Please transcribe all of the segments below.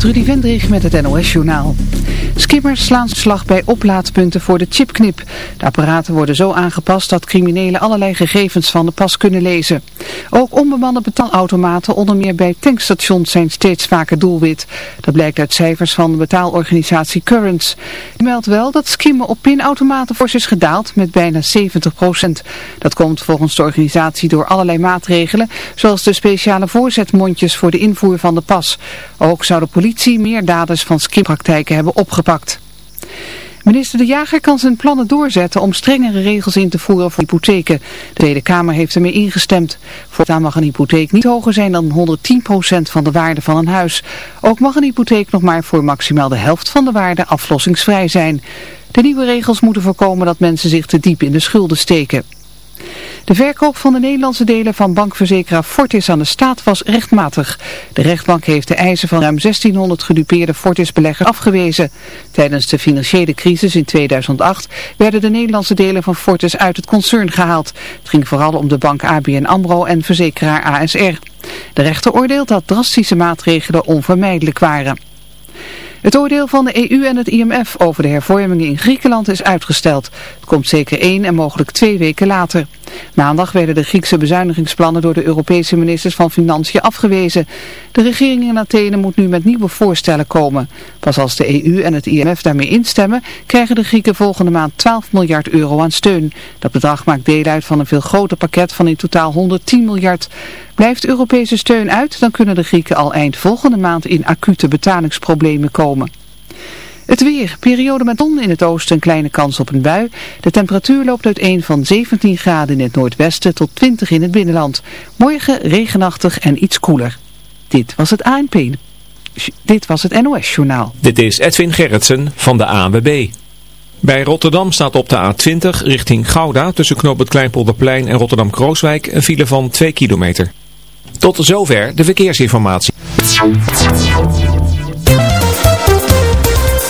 Trudy Vendrich met het NOS-journaal. Skimmers slaan slag bij oplaadpunten voor de chipknip. De apparaten worden zo aangepast dat criminelen allerlei gegevens van de pas kunnen lezen. Ook onbemande betaalautomaten, onder meer bij tankstations, zijn steeds vaker doelwit. Dat blijkt uit cijfers van de betaalorganisatie Currents. Die meldt wel dat skimmen op pinautomaten fors is gedaald met bijna 70%. Dat komt volgens de organisatie door allerlei maatregelen, zoals de speciale voorzetmondjes voor de invoer van de pas. Ook zou de politie meer daders van skimpraktijken hebben opgepakt. Minister De Jager kan zijn plannen doorzetten om strengere regels in te voeren voor hypotheken. De Tweede Kamer heeft ermee ingestemd. Voortaan mag een hypotheek niet hoger zijn dan 110% van de waarde van een huis. Ook mag een hypotheek nog maar voor maximaal de helft van de waarde aflossingsvrij zijn. De nieuwe regels moeten voorkomen dat mensen zich te diep in de schulden steken. De verkoop van de Nederlandse delen van bankverzekeraar Fortis aan de staat was rechtmatig. De rechtbank heeft de eisen van ruim 1600 gedupeerde Fortis-beleggers afgewezen. Tijdens de financiële crisis in 2008 werden de Nederlandse delen van Fortis uit het concern gehaald. Het ging vooral om de bank ABN AMRO en verzekeraar ASR. De rechter oordeelt dat drastische maatregelen onvermijdelijk waren. Het oordeel van de EU en het IMF over de hervormingen in Griekenland is uitgesteld. Het komt zeker één en mogelijk twee weken later. Maandag werden de Griekse bezuinigingsplannen door de Europese ministers van Financiën afgewezen. De regering in Athene moet nu met nieuwe voorstellen komen. Pas als de EU en het IMF daarmee instemmen, krijgen de Grieken volgende maand 12 miljard euro aan steun. Dat bedrag maakt deel uit van een veel groter pakket van in totaal 110 miljard. Blijft Europese steun uit, dan kunnen de Grieken al eind volgende maand in acute betalingsproblemen komen. Het weer. Periode met zon in het oosten, een kleine kans op een bui. De temperatuur loopt uiteen van 17 graden in het noordwesten tot 20 in het binnenland. Morgen regenachtig en iets koeler. Dit was het ANP. Dit was het NOS Journaal. Dit is Edwin Gerritsen van de ANWB. Bij Rotterdam staat op de A20 richting Gouda tussen knoop het Kleinpolderplein en Rotterdam-Krooswijk een file van 2 kilometer. Tot zover de verkeersinformatie.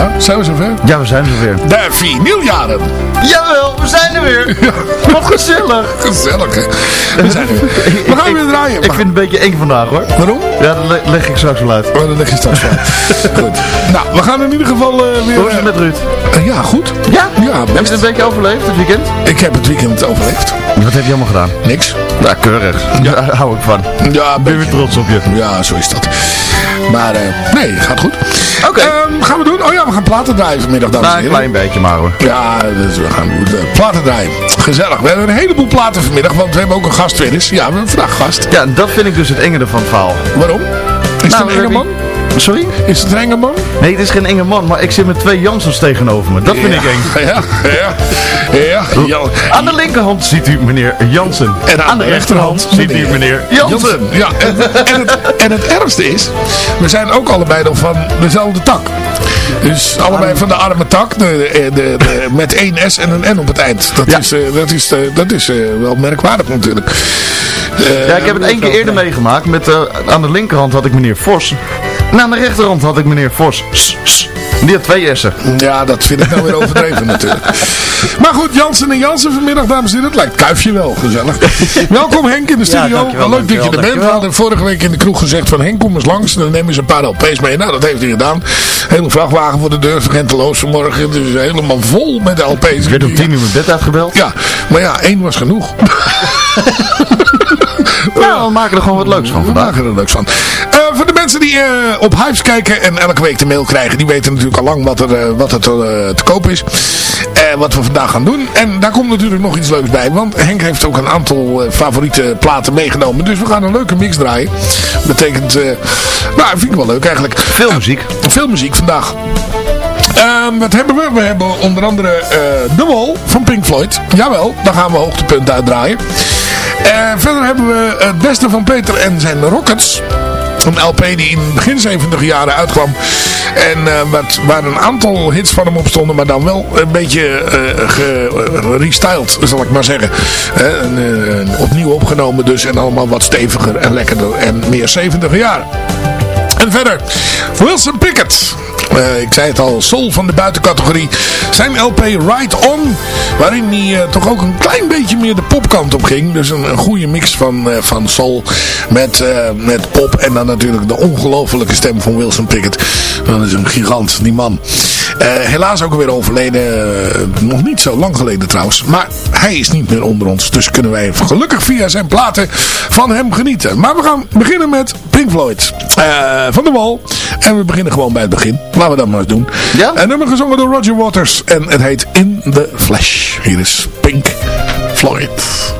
Ja, zijn we zover? Ja, we zijn er weer. De vinyljaren. Jawel, we zijn er weer. Wat gezellig. Gezellig, hè? We zijn er weer. We gaan weer draaien. Ik vind het een beetje eng vandaag, hoor. Waarom? Ja, dat le- leg ik straks wel uit. Oh, dat leg je straks wel. goed. Nou, we gaan in ieder geval eh, weer... Hoe is het met Ruud? eh, ja, goed. Ja? Ja, Heb je het een beetje overleefd, het weekend? Ik heb het weekend overleefd. Wat heb je allemaal gedaan? Niks. Ja, keurig. Daar hou ik van. Ja, Ben weer trots op je? Ja, zo is dat. Maar eh, nee, gaat goed. Oké. Ehm, gaan we doen? Oh ja, we gaan platen draaien vanmiddag, dames en Nou, een heren. klein beetje maar, hoor. Ja, dus we gaan uh, platen draaien. Gezellig. We hebben een heleboel platen vanmiddag, want we hebben ook een gast weer eens. Ja, we hebben vandaag gast. Ja, dat vind ik dus het enge van het verhaal. Waarom? Is Nou, het een enge man? Sorry? Is het een enge man? Nee, het is geen enge man, maar ik zit met twee Jansens tegenover me. Dat vind ik eng. Ja, ja, ja. ja. Aan de linkerhand ziet u meneer Jansen. En aan, de rechterhand ziet u meneer Jansen. Ja, en, en, het, en het ergste is, we zijn ook allebei nog van dezelfde tak. Dus allebei van de arme tak, de, de, de, met één S en een N op het eind. Dat Ja. is, eh, dat is, eh, dat is eh, wel merkwaardig natuurlijk. Eh, Ja, ik heb het één keer eerder meegemaakt. Met, eh, aan de linkerhand had ik meneer Vos. En aan de rechterhand had ik meneer Vos. S, s. Die had twee S'en. Ja, dat vind ik nou weer overdreven natuurlijk. Maar goed, Jansen en Jansen vanmiddag, dames en heren. Het lijkt kuifje wel, gezellig. Welkom Henk in de studio. dankjewel, Leuk dat je er bent. We hadden vorige week in de kroeg gezegd van Henk, kom eens langs. Dan nemen ze een paar LP's mee. Nou, dat heeft hij gedaan. Hele vrachtwagen voor de deur, genteloos vanmorgen. Is helemaal vol met LP's. Ik werd om tien uur mijn bed uitgebeld. Ja, maar ja, één was genoeg. Nou, we maken er gewoon wat leuks van We vandaag. maken er leuks van. Eh, voor de mensen die eh, op Hives kijken en elke week de mail krijgen, die weten natuurlijk al lang wat er, eh, wat er te, te koop is. En wat we vandaag gaan doen. En daar komt natuurlijk nog iets leuks bij. Want Henk heeft ook een aantal favoriete platen meegenomen. Dus we gaan een leuke mix draaien. Betekent, nou, vind ik wel leuk eigenlijk. Veel muziek. Veel muziek vandaag. Ehm, wat hebben we? We hebben onder andere eh The Wall van Pink Floyd. Jawel, daar gaan we hoogtepunt uitdraaien. Eh verder hebben we het beste van Peter en zijn Rockets. Een LP die in begin 70 jaren uitkwam. En eh, wat, waar een aantal hits van hem op stonden. Maar dan wel een beetje eh ge- restyled, zal ik maar zeggen. Eh, en, eh, opnieuw opgenomen dus. En allemaal wat steviger en lekkerder. En meer 70 jaren. En verder, Wilson Pickett. Eh, ik zei het al, Soul van de buitencategorie. Zijn LP Ride On, waarin hij eh, toch ook een klein beetje meer de popkant op ging. Dus een, goede mix van, eh, van Soul met, met pop. En dan natuurlijk de ongelofelijke stem van Wilson Pickett. Dat is een gigant, die man. Helaas ook weer overleden. nog niet zo lang geleden trouwens. Maar hij is niet meer onder ons. Dus kunnen wij gelukkig via zijn platen van hem genieten. Maar we gaan beginnen met Pink Floyd. van de Wall. En we beginnen gewoon bij het begin. Laten we dat maar eens doen. Ja? Een nummer gezongen door Roger Waters. En het heet In the Flesh. Hier is Pink Floyd.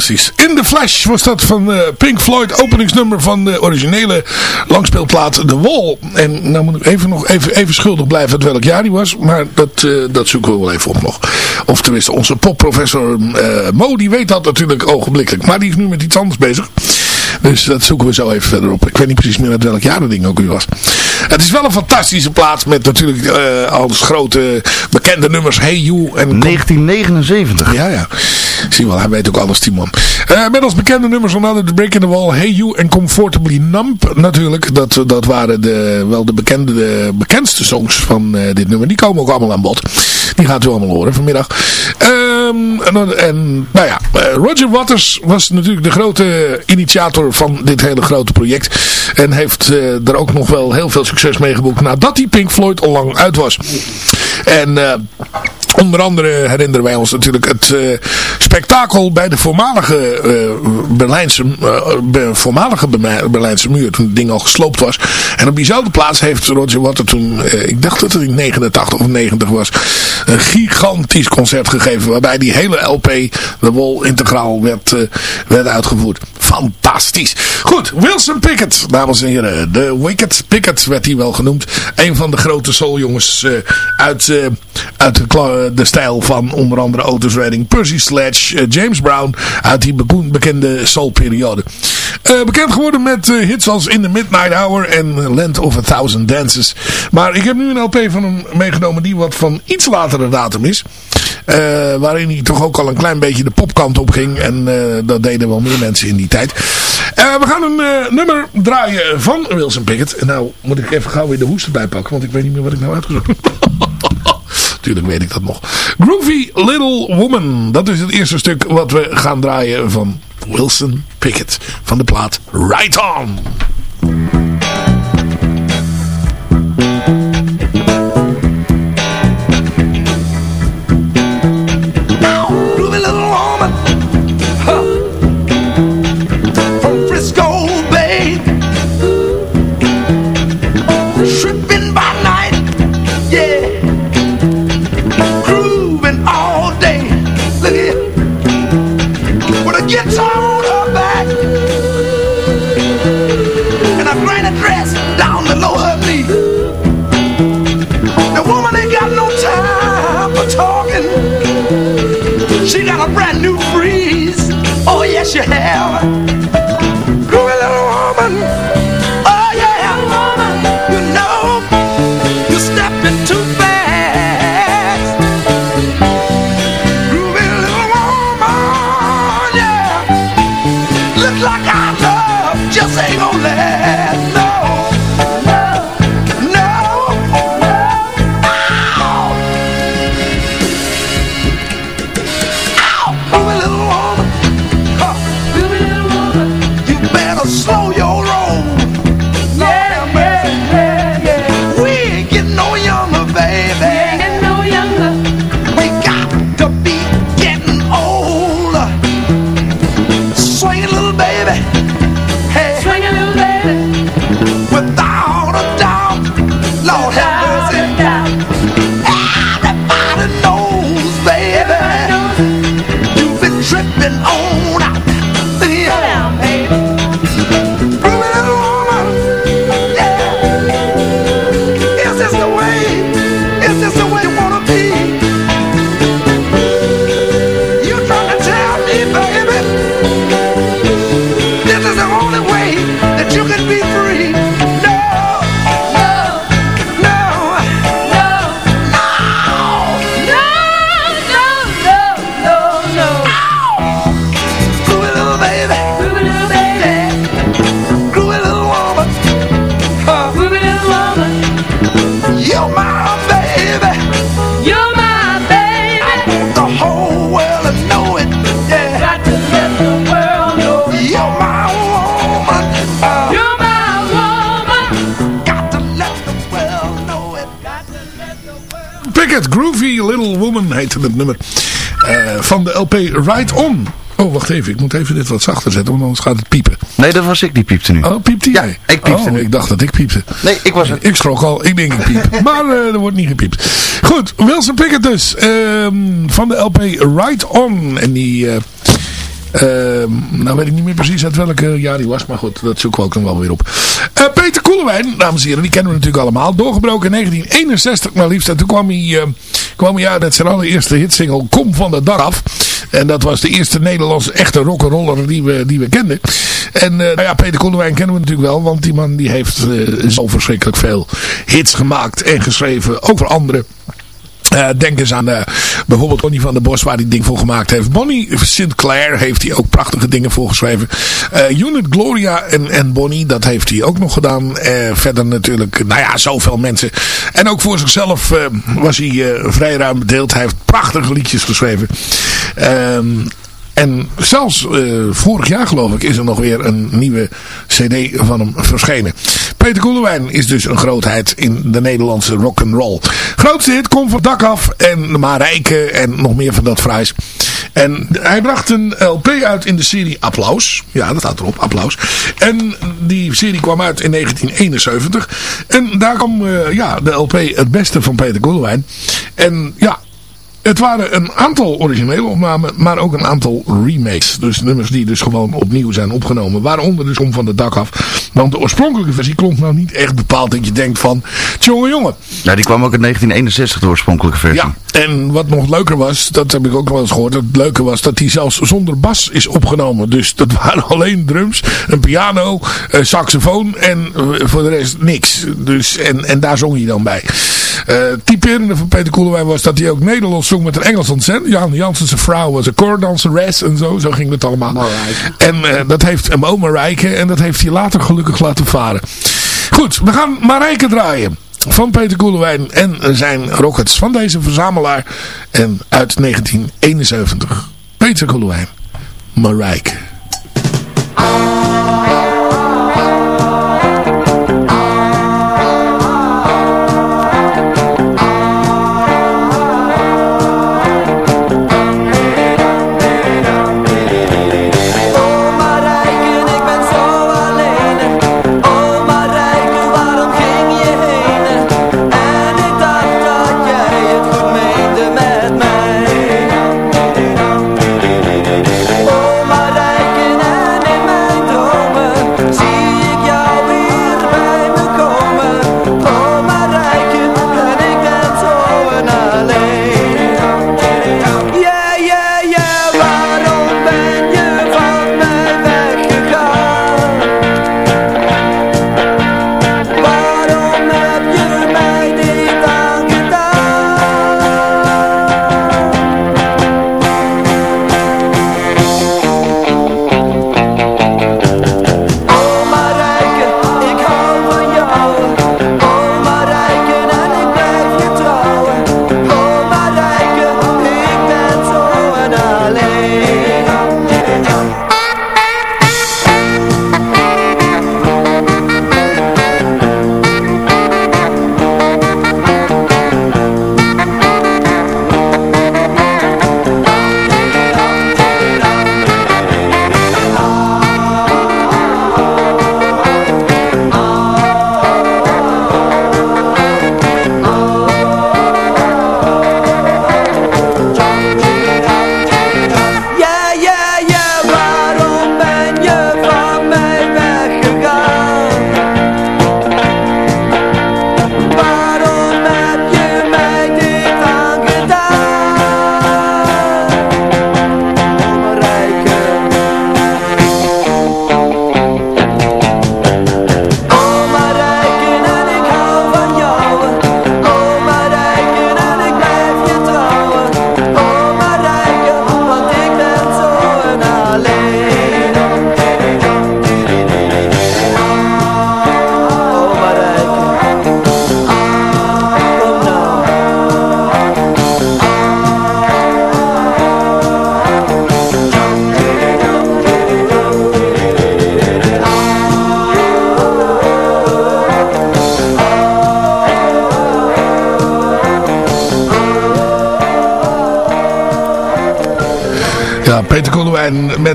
Fantastisch. In the Flash was dat van eh, Pink Floyd, openingsnummer van de originele langspeelplaat The Wall. En nou moet ik even, nog even, even schuldig blijven uit welk jaar die was, maar dat, eh, dat zoeken we wel even op nog. Of tenminste, onze popprofessor uh, Mo, die weet dat natuurlijk ogenblikkelijk, maar die is nu met iets anders bezig. Dus dat zoeken we zo even verder op. Ik weet niet precies meer uit welk jaar dat ding ook weer was. Het is wel een fantastische plaats met natuurlijk uh, alles grote bekende nummers. Hey You en... 1979. Ja, ja. Zie wel, hij weet ook alles, die man. Uh, met als bekende nummers onder The Break in the Wall, Hey You en Comfortably Numb natuurlijk. Dat, dat waren de, wel de, bekende, de bekendste songs van uh, dit nummer. Die komen ook allemaal aan bod. Die gaat u allemaal horen vanmiddag. Um, en, en, nou ja, Roger Waters was natuurlijk de grote initiator van dit hele grote project. En heeft uh, er ook nog wel heel veel succes mee geboekt nadat die Pink Floyd al lang uit was. En... Onder andere herinneren wij ons natuurlijk het uh, spektakel bij de voormalige uh, Berlijnse, uh, voormalige Berlijnse muur. Toen het ding al gesloopt was. En op diezelfde plaats heeft Roger Waters toen, ik dacht dat het in 89 of 90 was, een gigantisch concert gegeven. Waarbij die hele LP, de Wol integraal, werd, werd uitgevoerd. Fantastisch. Goed, Wilson Pickett, dames en heren. De Wicked Pickett werd hij wel genoemd. Een van de grote souljongens uit, uit de de stijl van onder andere Otis Redding, Percy Sledge, uh, James Brown uit die bekende soulperiode. Uh, bekend geworden met hits als In the Midnight Hour en Land of a Thousand Dances. Maar ik heb nu een LP van hem meegenomen die wat van iets latere datum is. waarin hij toch ook al een klein beetje de popkant op ging. En dat deden wel meer mensen in die tijd. we gaan een nummer draaien van Wilson Pickett. En nou moet ik even gauw weer de hoest erbij pakken. Want ik weet niet meer wat ik nou uitgezocht heb. Natuurlijk weet ik dat nog. Groovy Little Woman. Dat is het eerste stuk wat we gaan draaien van Wilson Pickett. Van de plaat Right On. got a brand new freeze. Oh, yes, you have. Groovy little woman. Oh, yeah. Woman. You know, you're stepping too fast. Groovy little woman. Yeah. Look like our love just ain't gonna nummer. Uh, van de LP Right On. Oh, wacht even. Ik moet even dit wat zachter zetten, want anders gaat het piepen. Nee, dat was ik die piepte nu. Oh, piepte jij? Ja, ik piepte oh, nu. ik dacht dat ik piepte. Nee, ik was het. Ik schrok al. Ik denk ik piep. maar uh, er wordt niet gepiept. Goed, Wilson Pickett dus. Uh, van de LP Right On. En die... Uh, Ehm, nou weet ik niet meer precies uit welke jaar die was. Maar goed, dat zoeken we ook nog wel weer op. Eh, Peter Koelewijn, dames en heren, die kennen we natuurlijk allemaal. Doorgebroken in 1961 maar liefst. En toen kwam hij, uh, kwam hij uit met zijn allereerste hitsingle Kom van de dag af. En dat was de eerste Nederlandse echte rock'n'roller die we, die we kenden. En uh, nou ja, Peter Koelewijn kennen we natuurlijk wel. Want die man die heeft zo verschrikkelijk veel hits gemaakt en geschreven over anderen. Uh, denk eens aan uh, bijvoorbeeld Bonnie van der Bos waar hij ding voor gemaakt heeft. Bonnie Sinclair heeft hij ook prachtige dingen voor geschreven. Uh, Unit Gloria en, en Bonnie, dat heeft hij ook nog gedaan. verder natuurlijk, nou ja, zoveel mensen. En ook voor zichzelf was hij vrij ruim bedeeld. Hij heeft prachtige liedjes geschreven. En zelfs uh, vorig jaar geloof ik is er nog weer een nieuwe cd van hem verschenen. Peter Koelewijn is dus een grootheid in de Nederlandse rock'n'roll. Grootste hit komt van dak af en Marijke en nog meer van dat fraais. En hij bracht een LP uit in de serie Applaus. Ja, dat staat erop, Applaus. En die serie kwam uit in 1971. En daar kwam uh, ja, de LP Het Beste van Peter Koelewijn. En ja, het waren een aantal originele opnamen, maar ook een aantal remakes. Dus nummers die dus gewoon opnieuw zijn opgenomen. Waaronder dus om van de dak af. Want de oorspronkelijke versie klonk nou niet echt bepaald dat je denkt van... Jongen, jongen. Ja, die kwam ook in 1961, de oorspronkelijke versie. Ja, en wat nog leuker was, dat heb ik ook wel eens gehoord. Het leuke was dat die zelfs zonder bas is opgenomen. Dus dat waren alleen drums, een piano, een saxofoon en eh, voor de rest niks. Dus, en, en daar zong hij dan bij. Uh, typerende van Peter Koelewijn was dat hij ook Nederlands zong met een Engels accent. Jan Jansen's vrouw was een koordanseres en zo. Zo ging het allemaal. Marijke. En uh, dat heeft hem Marijke. En dat heeft hij later gelukkig laten varen. Goed, we gaan Marijke draaien. Van Peter Koelewijn en zijn Rockets van deze verzamelaar. En uit 1971. Peter Koelewijn. Marijke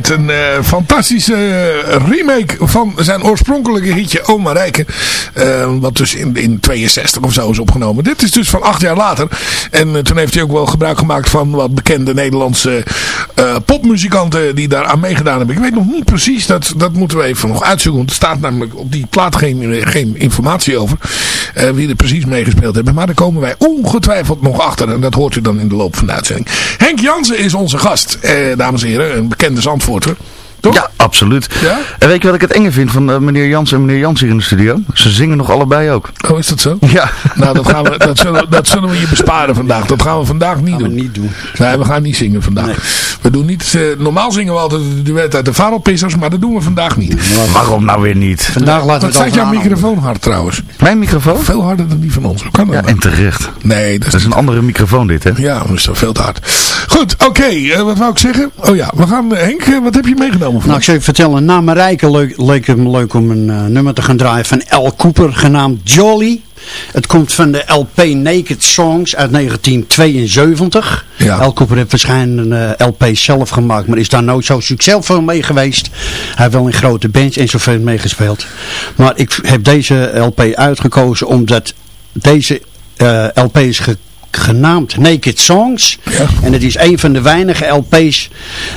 met een eh, fantastische eh, remake van zijn oorspronkelijke hitje Oma Rijken. Eh, wat dus in, in 62 of zo is opgenomen. Dit is dus van acht jaar later. En toen heeft hij ook wel gebruik gemaakt van wat bekende Nederlandse popmuzikanten die daar aan meegedaan hebben. Ik weet nog niet precies, dat, dat moeten we even nog uitzoeken. Want er staat namelijk op die plaat geen, geen informatie over wie er precies meegespeeld hebben. Maar daar komen wij ongetwijfeld nog achter. En dat hoort u dan in de loop van de uitzending. Henk Jansen is onze gast, eh, dames en heren. Een bekende zandvoorter. Toch? Ja, absoluut. Ja? En weet je wat ik het enge vind van uh, meneer Jans en meneer Jans hier in de studio? Ze zingen nog allebei ook. Oh, is dat zo? Ja. Nou, dat, gaan we, dat, zullen, dat zullen we je besparen vandaag. Dat gaan we vandaag niet doen. We niet doen. Nee, we gaan niet zingen vandaag. Nee. We doen niet, uh, normaal zingen we altijd de duet uit de Varelpissers, maar dat doen we vandaag niet. Waarom nou weer niet? Vandaag laten we Wat het staat jouw microfoon hard trouwens? Mijn microfoon? Veel harder dan die van ons. Hoe kan dat Ja, en terecht. Nee, dat Dat is een andere microfoon dit, hè? Ja, dat is toch veel te hard. Goed, oké. eh, wat wou ik zeggen? Oh ja, we gaan... eh, Henk, eh, wat heb je meegenomen? Nou, ik zou je vertellen, na Marijke leuk, leek het me leuk om een eh, nummer te gaan draaien van Al Cooper, genaamd Jolly. Het komt van de LP Naked Songs uit 1972. Ja. Al Cooper heeft waarschijnlijk een eh, LP zelf gemaakt, maar is daar nooit zo succesvol mee geweest. Hij heeft wel in grote bands en zoveel meegespeeld. Maar ik heb deze LP uitgekozen omdat deze eh, LP is ge- genaamd Naked Songs. Ja. En het is een van de weinige LP's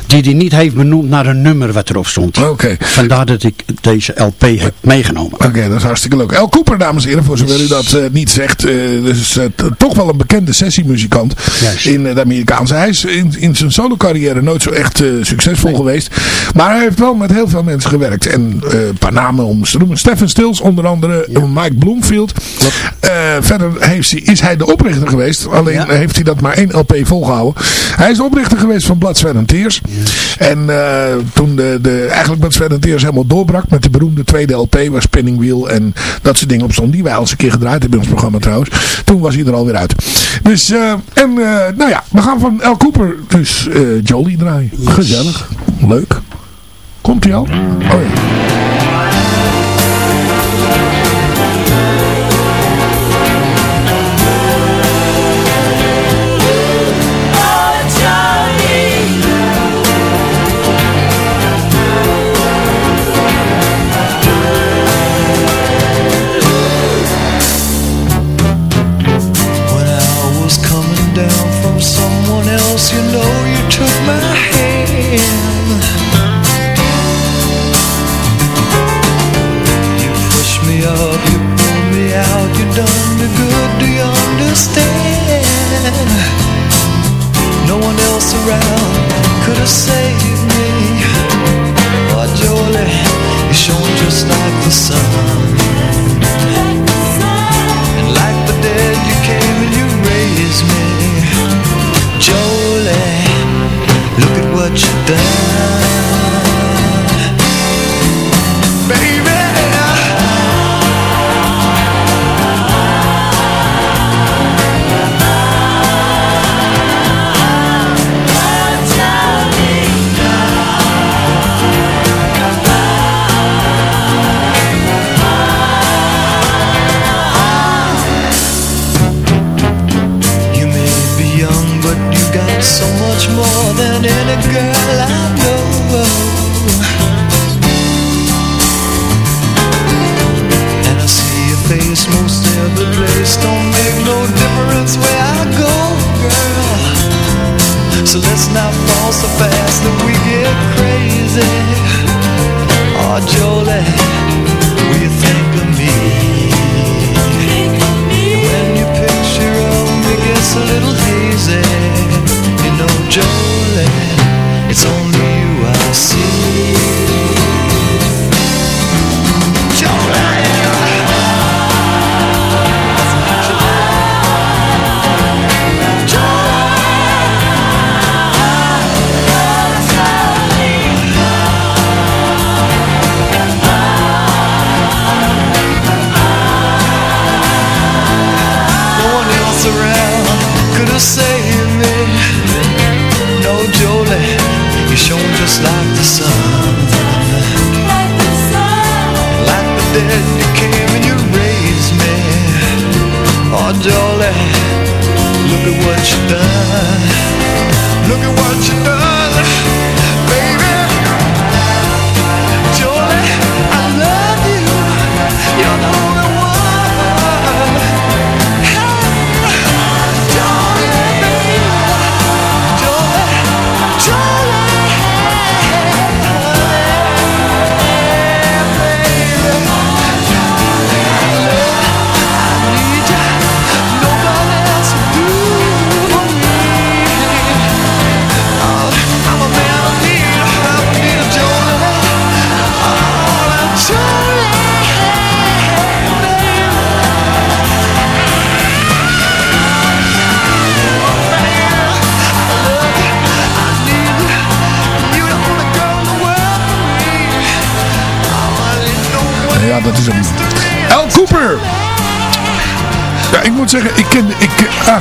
die hij niet heeft benoemd naar een nummer wat erop stond. Oké. Vandaar dat ik deze LP heb meegenomen. Oké, dat is hartstikke leuk. El Cooper, dames en heren, voor zover u dat eh, niet zegt. eh dus, eh, toch wel een bekende sessiemuzikant Juist. in de Amerikaanse. Hij is in, in zijn solo carrière nooit zo echt succesvol geweest. Maar hij heeft wel met heel veel mensen gewerkt. En een paar namen om te noemen. Stephen Stills onder andere. Mike Bloomfield. Verder heeft hij, is hij de oprichter geweest. Alleen Ja. heeft hij dat maar één LP volgehouden. Hij is de oprichter geweest van Blood, Sweat. En eh, toen de, de, eigenlijk Blood, Sweat and Tears helemaal doorbrak met de beroemde tweede LP waar Spinning Wheel en dat soort dingen op stond. Die wij al eens een keer gedraaid hebben in ons programma trouwens. Toen was hij er alweer uit. Dus, eh, en eh, nou ja, we gaan van El Cooper dus Jolie draaien. Gezellig. Leuk. Komt hij al? Oh ja.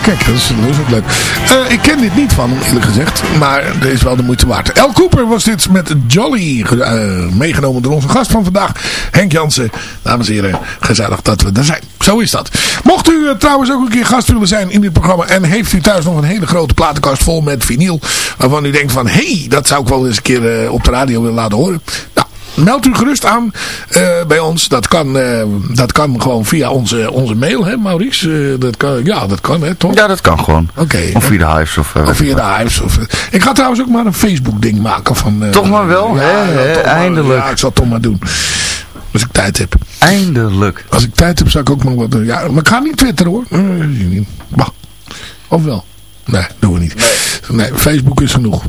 Kijk, dat is, ook leuk. Eh, ik ken dit niet van eerlijk gezegd. Maar dit is wel de moeite waard. El Cooper was dit met Jolly eh, meegenomen door onze gast van vandaag. Henk Jansen. Dames en heren, gezellig dat we er zijn. Zo is dat. Mocht u eh, trouwens ook een keer gast willen zijn in dit programma. En heeft u thuis nog een hele grote platenkast vol met vinyl. Waarvan u denkt van, hé, hey, dat zou ik wel eens een keer op de radio willen laten horen. Nou, meld u gerust aan uh, bij ons. Dat kan, uh, dat kan gewoon via onze, onze mail, hè Maurice? Uh, dat kan, ja, dat kan, hè, toch? Ja, dat kan gewoon. Oké. Of via de Hives. Of, of via de Hives. Of, ik ga trouwens ook maar een Facebook ding maken. Van, toch maar wel, ja, hè? Ja, eindelijk. Maar, ja, ik zal het toch maar doen. Als ik tijd heb. Eindelijk. Als ik tijd heb, zal ik ook nog wat doen. Ja, maar ik ga niet twitteren hoor. Of wel? Nee, doen we niet. Nee. nee, Facebook is genoeg.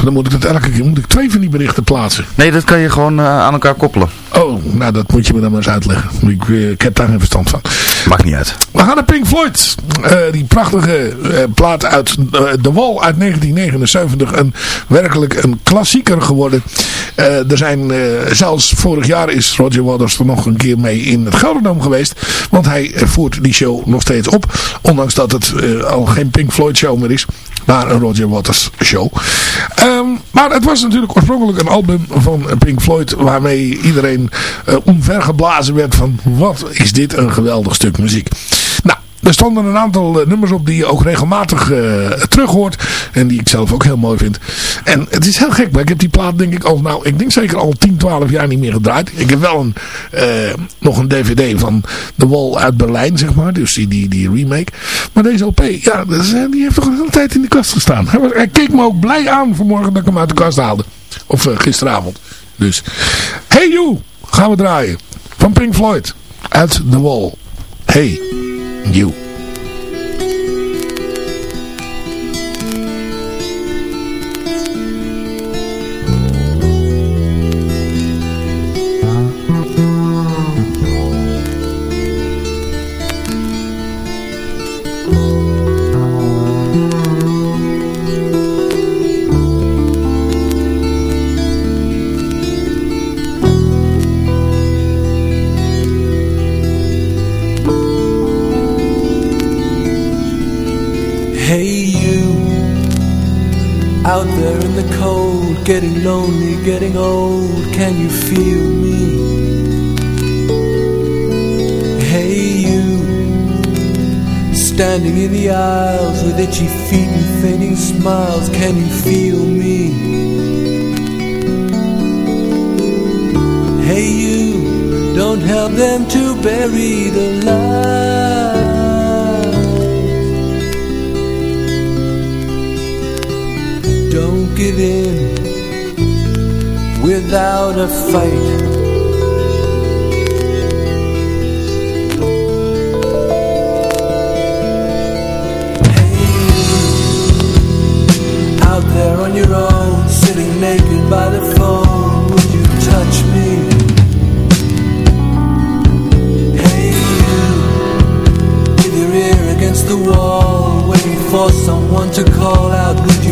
Dan moet ik dat elke keer moet ik twee van die berichten plaatsen. Nee, dat kan je gewoon uh, aan elkaar koppelen. Oh, nou dat moet je me dan maar eens uitleggen. Ik, uh, ik heb daar geen verstand van. Maakt niet uit. We gaan naar Pink Floyd. Uh, die prachtige plaat uit The Wall uit 1979. Een, werkelijk een klassieker geworden. er zijn, zelfs vorig jaar is Roger Waters er nog een keer mee in het Gelderdoom geweest. Want hij voert die show nog steeds op. Ondanks dat het al geen Pink Floyd show meer is. Maar een Roger Waters show. Um, maar het was natuurlijk oorspronkelijk een album van Pink Floyd waarmee iedereen uh, omvergeblazen werd van wat is dit een geweldig stuk muziek. Er stonden een aantal uh, nummers op die je ook regelmatig uh, terug hoort. En die ik zelf ook heel mooi vind. En het is heel gek, maar ik heb die plaat denk ik al, nou, ik denk zeker al 10, 12 jaar niet meer gedraaid. Ik heb wel een, uh, nog een dvd van The Wall uit Berlijn, zeg maar. Dus die, die, die remake. Maar deze LP, ja, die heeft toch een hele tijd in de kast gestaan. Hij keek me ook blij aan vanmorgen dat ik hem uit de kast haalde. Of gisteravond. Dus, Hey You, gaan we draaien. Van Pink Floyd. Uit The Wall. Hey You. Getting lonely, getting old, can you feel me? Hey you, standing in the aisles with itchy feet and fainting smiles, can you feel me? Hey you, don't help them to bury the light. Don't give in without a fight. Out there on your own, sitting naked by the phone, would you touch me? Hey you, with your ear against the wall, waiting for someone to call out, would you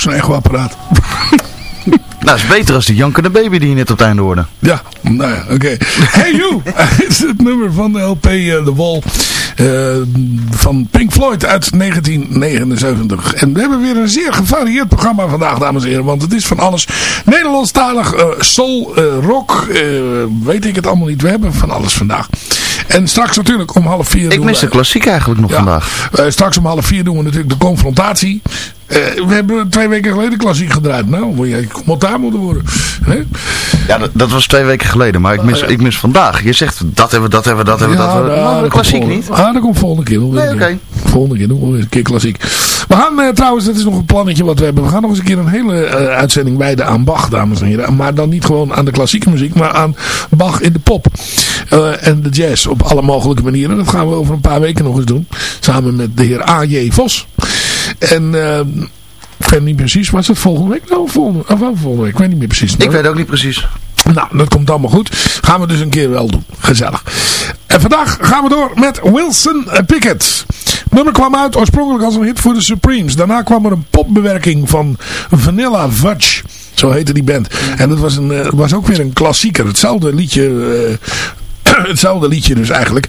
zo'n echo-apparaat. Nou, is beter als die jankende baby die je net op het einde hoorde. Ja, nou ja, oké. Hey You is het nummer van de LP uh, The Wall uh, van Pink Floyd uit 1979. En we hebben weer een zeer gevarieerd programma vandaag, dames en heren. Want het is van alles Nederlandstalig, uh, soul, rock, weet ik het allemaal niet. We hebben van alles vandaag. En straks natuurlijk om half vier... Ik mis de klassiek eigenlijk nog ja, vandaag. straks om half vier doen we natuurlijk de confrontatie. Uh, we hebben twee weken geleden klassiek gedraaid. Nou, wil jij commentaar moeten worden. Ja, dat, dat, was twee weken geleden. Maar ik mis, ik mis vandaag. Je zegt dat hebben we, dat hebben we, dat hebben we, ja, dat hebben. Nou, klassiek niet. Ah, dat komt volgende keer. Nee, oké. Okay. Volgende keer we een keer klassiek. We gaan uh, trouwens, dat is nog een plannetje wat we hebben. We gaan nog eens een keer een hele uh, uitzending wijden aan Bach, dames en heren. Maar dan niet gewoon aan de klassieke muziek, maar aan Bach in de pop. Uh, en de jazz op alle mogelijke manieren. Dat gaan we over een paar weken nog eens doen. Samen met de heer A.J. Vos. En... Ik weet niet precies. Was het volgende week? Nou, volgende, of volgende week. Ik weet niet meer precies. Ik weet ook niet precies. Nou, dat komt allemaal goed. Gaan we dus een keer wel doen. Gezellig. En vandaag gaan we door met Wilson Pickett. Het nummer kwam uit oorspronkelijk als een hit voor de Supremes. Daarna kwam er een popbewerking van Vanilla Fudge. Zo heette die band. En dat was, een, uh, was ook weer een klassieker. Hetzelfde liedje... Hetzelfde liedje dus eigenlijk.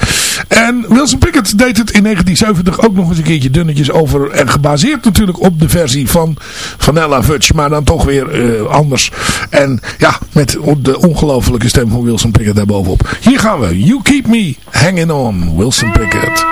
En Wilson Pickett deed het in 1970 ook nog eens een keertje dunnetjes over. En gebaseerd natuurlijk op de versie van Vanilla Fudge. Maar dan toch weer uh, anders. En ja, met de ongelofelijke stem van Wilson Pickett daarbovenop. Hier gaan we. You Keep Me Hanging On. Wilson Pickett.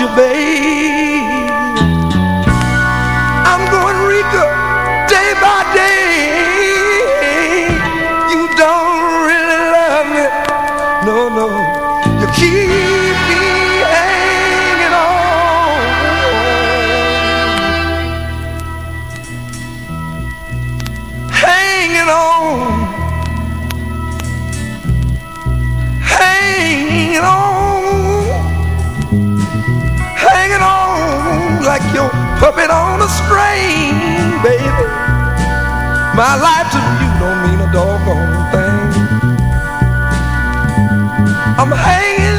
You, babe? Puppet on a string, baby. My life to you don't mean a doggone thing. I'm hanging,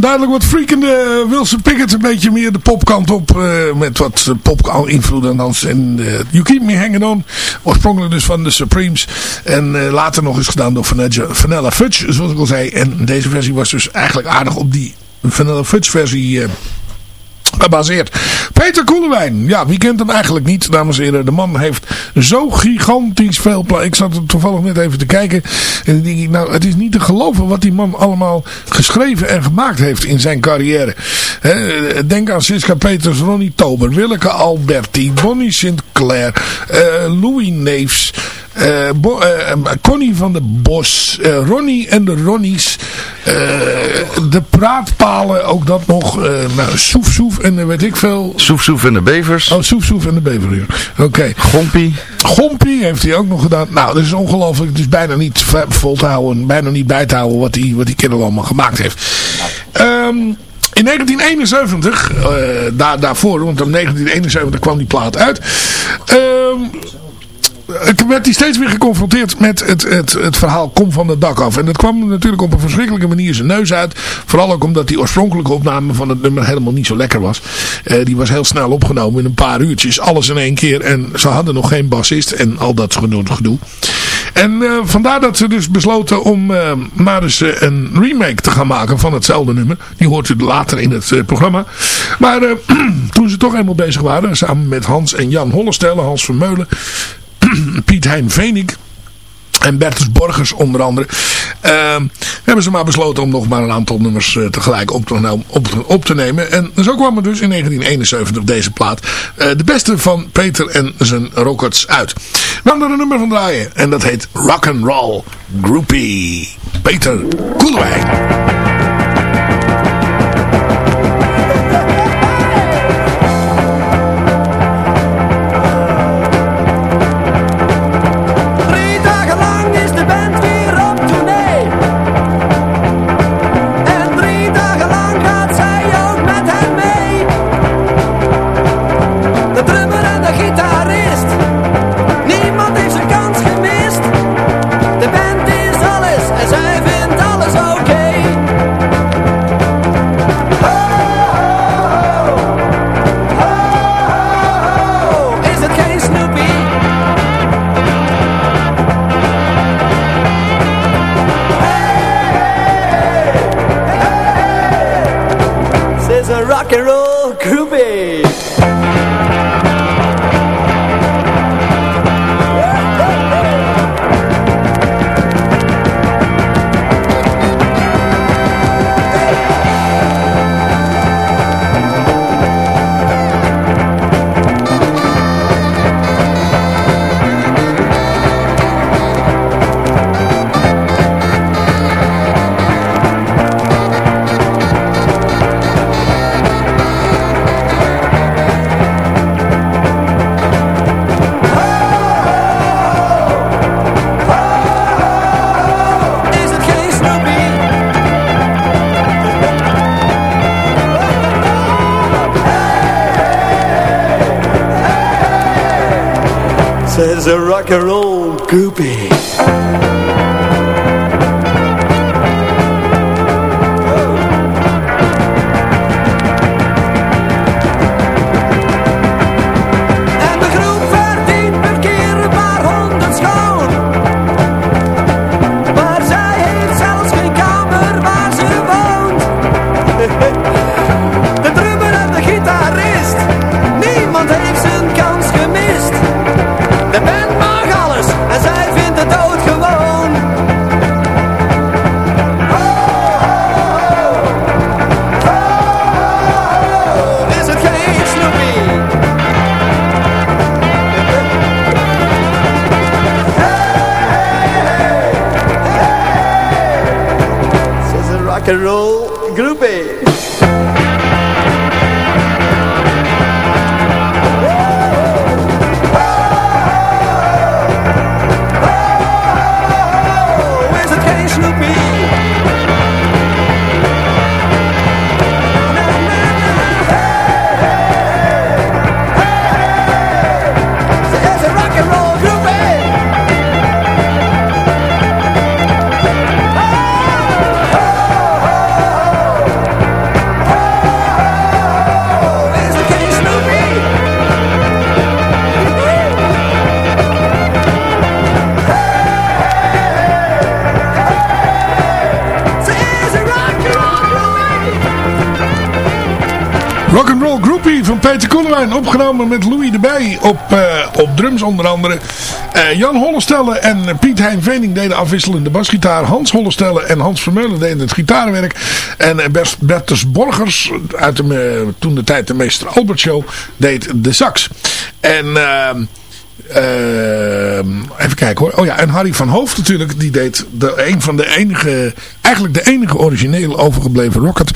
duidelijk wat freakende Wilson Pickett een beetje meer de popkant op. eh, met wat uh, pop-invloeden dan. En eh, You Keep Me Hanging On. Oorspronkelijk dus van de Supremes. En eh, later nog eens gedaan door Vanilla Fudge, zoals ik al zei. En deze versie was dus eigenlijk aardig op die Vanilla Fudge versie... gebaseerd. Peter Koelewijn. Ja, wie kent hem eigenlijk niet, dames en heren. De man heeft zo gigantisch veel... Ik zat er toevallig net even te kijken. En ik, nou, het is niet te geloven wat die man allemaal geschreven en gemaakt heeft in zijn carrière. Denk aan Siska Peters, Ronnie Tober, Willeke Alberti, Bonnie Sinclair, eh, Louis Neefs... eh, Bo- eh, Connie van der Bos, eh, Ronnie en de Ronnies, eh, de praatpalen, ook dat nog, eh nou, Soef Soef en eh, weet ik veel. Soef Soef en de Bevers. Oh, Soef Soef en de Beverheer. Oké. Gompie. Gompie heeft hij ook nog gedaan. Nou, dat is ongelooflijk. Het is bijna niet vol te houden, bijna niet bij te houden wat die, wat die kerel allemaal gemaakt heeft. Ehm, in 1971, eh, daar, daarvoor, want in 1971 kwam die plaat uit. Ehm ik werd hij steeds weer geconfronteerd met het, het, het verhaal Kom van het dak af. En dat kwam natuurlijk op een verschrikkelijke manier zijn neus uit. Vooral ook omdat die oorspronkelijke opname van het nummer helemaal niet zo lekker was. Eh, die was heel snel opgenomen in een paar uurtjes. Alles in één keer. En ze hadden nog geen bassist en al dat gedoe. gedoe. En eh, vandaar dat ze dus besloten om eh, maar eens eh, een remake te gaan maken van hetzelfde nummer. Die hoort u later in het eh, programma. Maar eh, toen ze toch eenmaal bezig waren, samen met Hans en Jan Hollestelle, Hans Vermeulen, Piet Hein Venik en Bertus Borgers onder andere. ehm, hebben ze maar besloten om nog maar een aantal nummers eh, tegelijk op te, op, te- nemen. En zo kwam er dus in 1971 deze plaat eh, de beste van Peter en zijn Rockets uit. We gaan er een nummer van draaien en dat heet Rock and Roll Groupie. Peter Koelewijn. A rock and roll groupie. Rock and roll Peter Koelewijn. Opgenomen met Louis erbij op, eh, op drums onder andere. Eh, Jan Hollestelle en Piet Hein Vening deden afwisselende basgitaar. Hans Hollestelle en Hans Vermeulen deden het gitarenwerk. En eh, Bert- Bertus Borgers, uit de, toen de tijd de Meester Albert Show, deed de sax. En... ehm, even kijken hoor. Oh ja, en Harry van Hoofd natuurlijk. Die deed de, een van de enige, eigenlijk de enige originele overgebleven Rocket.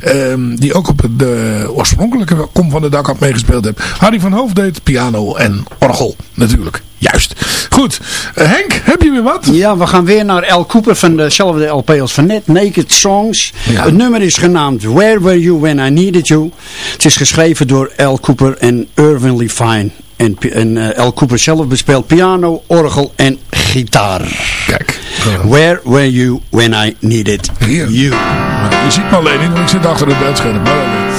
Ehm, die ook op de oorspronkelijke Kom van de Dak had meegespeeld heeft. Harry van Hoofd deed piano en orgel natuurlijk. Juist. Goed. Eh, Henk, heb je weer wat? Ja, we gaan weer naar Al Cooper van dezelfde LP als van net, Naked Songs. Ja. Het nummer is genaamd Where Were You When I Needed You. Het is geschreven door Al Cooper en Irvin Levine. En, en Al Cooper zelf bespeelt piano, orgel en gitaar. Kijk. Where Were You When I Needed. You. Je ziet me alleen niet, want ik zit achter het beeldscherm. Maar,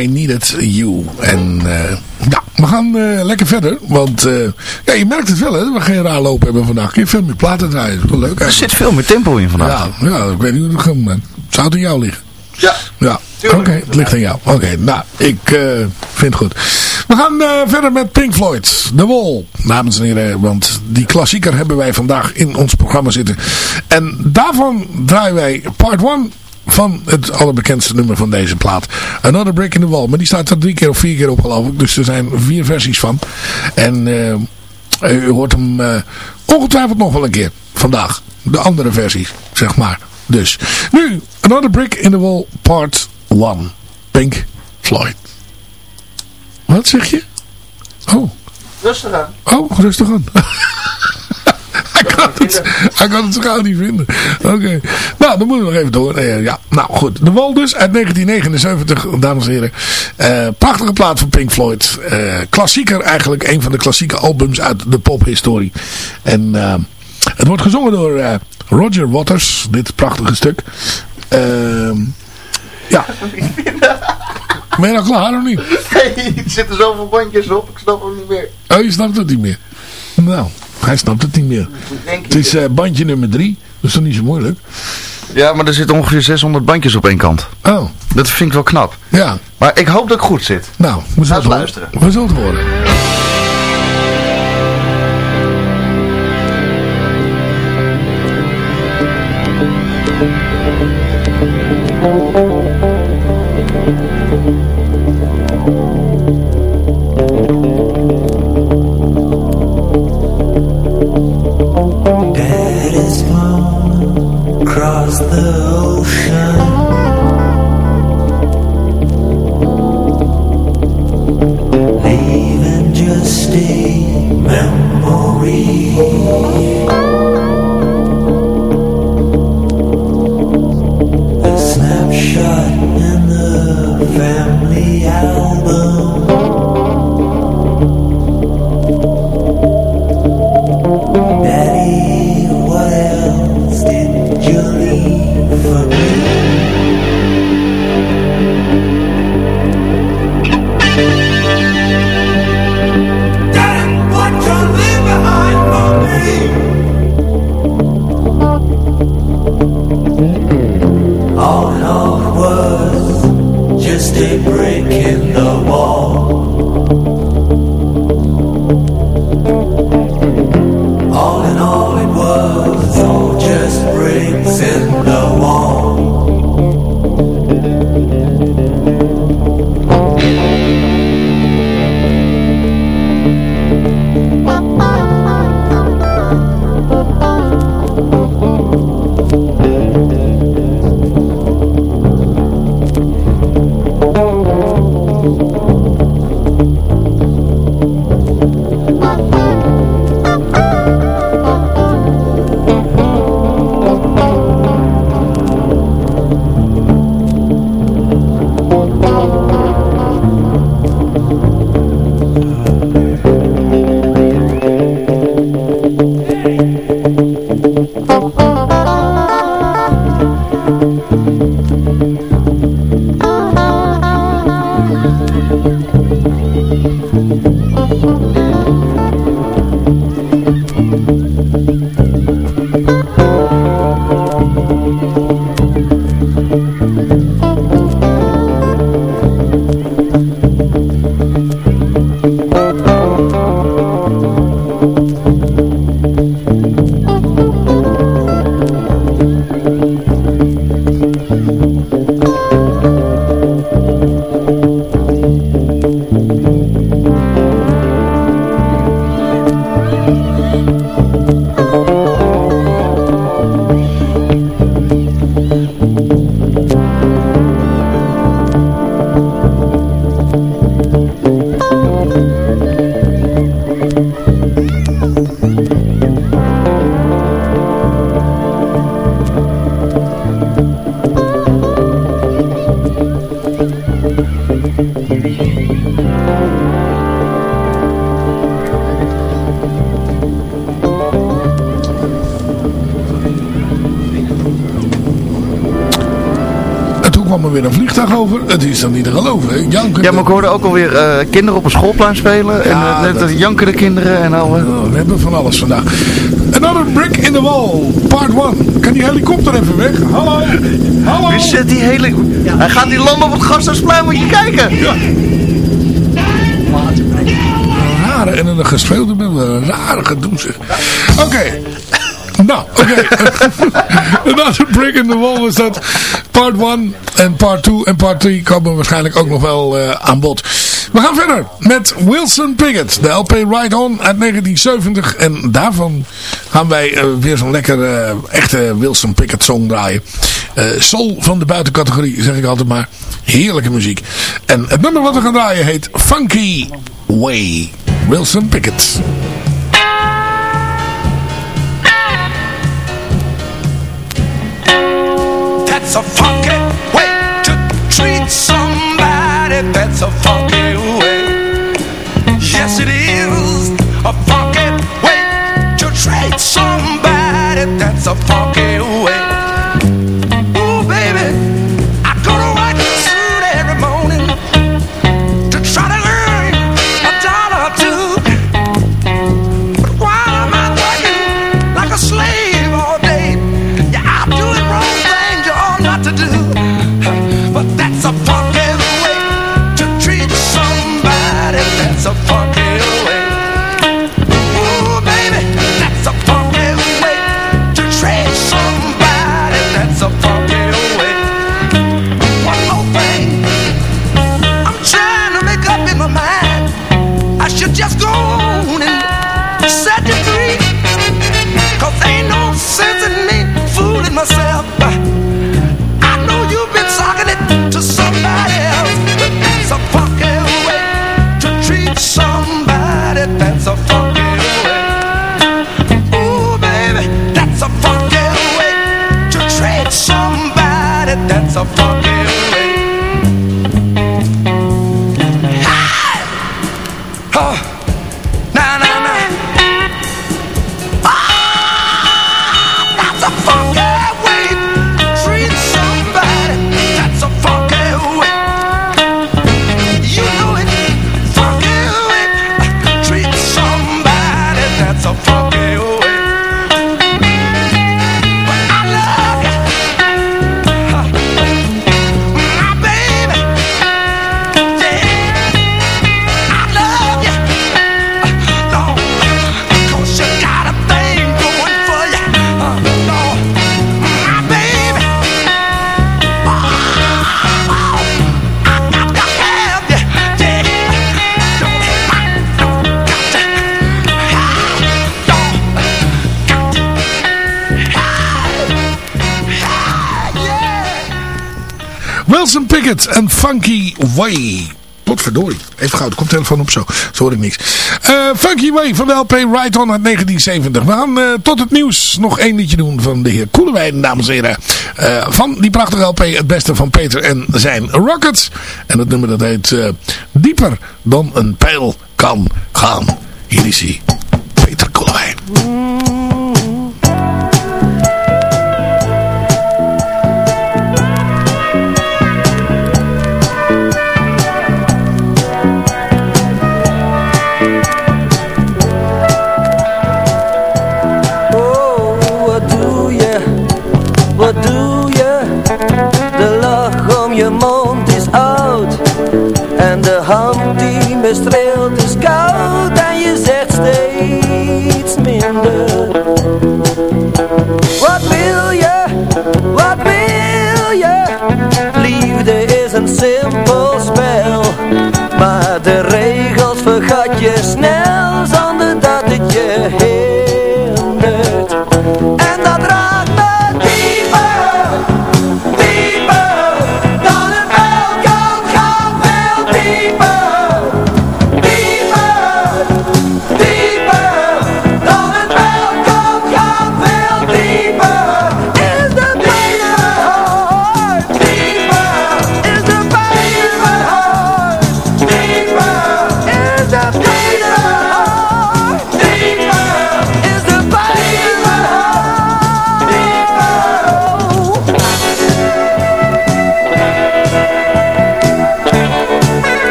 I needed you? En eh, ja, We gaan eh, lekker verder. Want eh, ja, je merkt het wel hè. Dat we geen raar lopen hebben vandaag. Kun je veel meer platen draaien. Dat is wel leuk Er zit veel meer tempo in vandaag. Ja, ja, ik weet niet hoe het gaat. man. Zou het aan jou liggen? Ja. Ja, oké, het ligt aan jou. Oké, nou, ik eh, vind het goed. We gaan eh, verder met Pink Floyd, The Wall, dames en heren. Want die klassieker hebben wij vandaag in ons programma zitten. En daarvan draaien wij part 1 van het allerbekendste nummer van deze plaat. Another Brick in the Wall. Maar die staat er drie keer of vier keer op geloof ik. Dus er zijn vier versies van. En eh, u hoort hem eh, ongetwijfeld nog wel een keer vandaag. De andere versies, zeg maar. Dus, nu, Another Brick in the Wall, part 1. Pink Floyd. Wat zeg je? Oh. Rustig aan. Oh, rustig aan. hij, kan het, hij kan het zo gauw niet vinden. Oké. Nou, dan moeten we nog even door. Eh, ja, nou goed. De Wal dus uit 1979, dames en heren. Eh, prachtige plaat van Pink Floyd. Eh, klassieker eigenlijk. Een van de klassieke albums uit de pophistorie. En het wordt gezongen door Roger Waters. Dit prachtige stuk. Ehm ja. Ben je nou klaar of niet? Nee, er zitten zoveel bandjes op. Ik snap hem niet meer. Oh, je snapt het niet meer. Nou, hij snapt het niet meer. Het is eh, bandje nummer drie. Dat is toch niet zo moeilijk? Ja, maar er zitten ongeveer 600 bandjes op één kant. Oh. Dat vind ik wel knap. Ja. Maar ik hoop dat ik goed zit. Nou, we zullen het luisteren. We zullen het horen. Vliegtuig over. Het is dan niet te geloven. Janken. Ja, maar ik hoorde ook alweer eh kinderen op een schoolplein spelen. Ja, en uh, dat- jankende kinderen en al. Oh, we hebben van alles vandaag. Another brick in the wall, part 1. Kan die helikopter even weg? Hallo? Hallo? Wie zet die hele... Hij gaat die landen op het Gasthuisplein, moet je kijken. Ja. Een rare en een gespeelde met een rare gedoe zeg. Oké. Nou, oké. Another brick in the wall was dat. Part 1 en part 2 en part 3 komen waarschijnlijk ook nog wel eh, aan bod. We gaan verder met Wilson Pickett. De LP Ride On uit 1970. En daarvan gaan wij eh, weer zo'n lekker eh, echte Wilson Pickett song draaien. Soul van de buitencategorie, zeg ik altijd maar. Heerlijke muziek. En het nummer wat we gaan draaien heet Funky Way. Wilson Pickett. That's a funky way to treat somebody. That's a funky way. Yes, it is a funky way to treat somebody. That's a funky way. Pickett en Funky Way. Potverdorie. Even gauw de koptelefoon op zo. Zo hoor ik niks. Eh, Funky Way van de LP Right On uit 1970. We gaan eh, tot het nieuws nog één liedje doen van de heer Koelewijn, dames en heren. Eh, van die prachtige LP Het Beste van Peter en zijn Rockets. En het nummer dat heet Dieper dan een pijl kan gaan. Hier is hij. Peter Koelewijn. Hand die me streelt is koud En je zegt steeds minder Wat wil je? Wat wil je? Liefde is een simpel spel Maar de regels